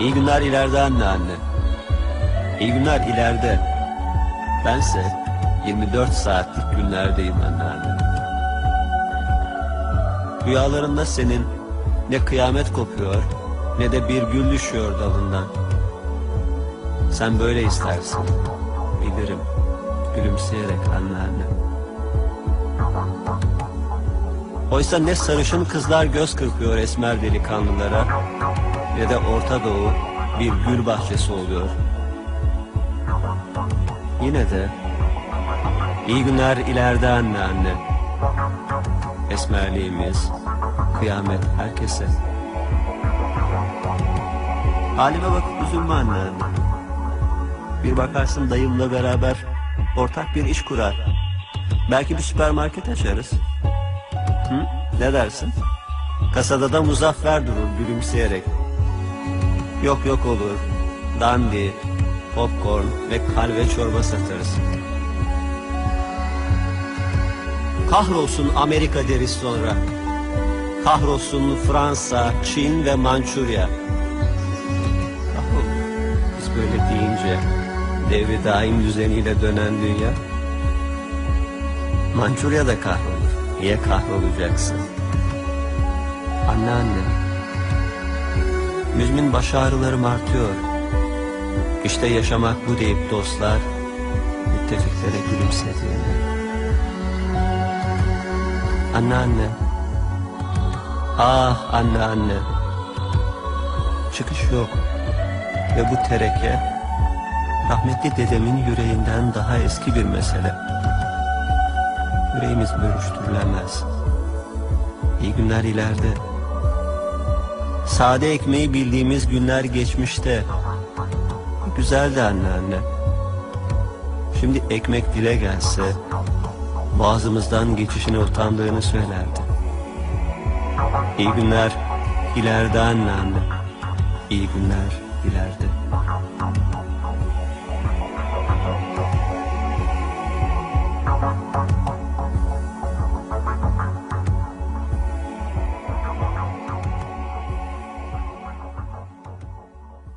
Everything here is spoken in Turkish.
İyi günler ileride anne anne. İyi günler ileride. Bense 24 saatlik günlerdeyim anne anne. Rüyalarında senin ne kıyamet kopuyor ne de bir gül düşüyor dalından. Sen böyle istersin. Bilirim. Gülümseyerek anne anne. Oysa ne sarışın kızlar göz kırpıyor esmer delikanlılara ne de Orta Doğu bir gül bahçesi oluyor. Yine de iyi günler ileride anne anne. Esmerliğimiz, kıyamet herkese. Halime bakıp üzülme anne anne. Bir bakarsın dayımla beraber ortak bir iş kurar. Belki bir süpermarket açarız. Hı? Ne dersin? Kasada da muzaffer durur gülümseyerek. Yok yok olur. Dandy, popcorn ve kalve çorba satarız. Kahrolsun Amerika deriz sonra. Kahrolsun Fransa, Çin ve Mançurya. Biz böyle deyince devri daim düzeniyle dönen dünya. Mançurya da kahrolur. Niye kahrolacaksın? Anne anne. Müzmin baş ağrılarım artıyor. İşte yaşamak bu deyip dostlar müttefiklere gülümsediğinde. Anne anne. Ah anne anne. Çıkış yok. Ve bu tereke rahmetli dedemin yüreğinden daha eski bir mesele. Yüreğimiz bölüştürülemez. İyi günler ileride. Sade ekmeği bildiğimiz günler geçmişte. Güzeldi anne anne. Şimdi ekmek dile gelse boğazımızdan geçişine utandığını söylerdi. İyi günler ileride anne anne. İyi günler ileride.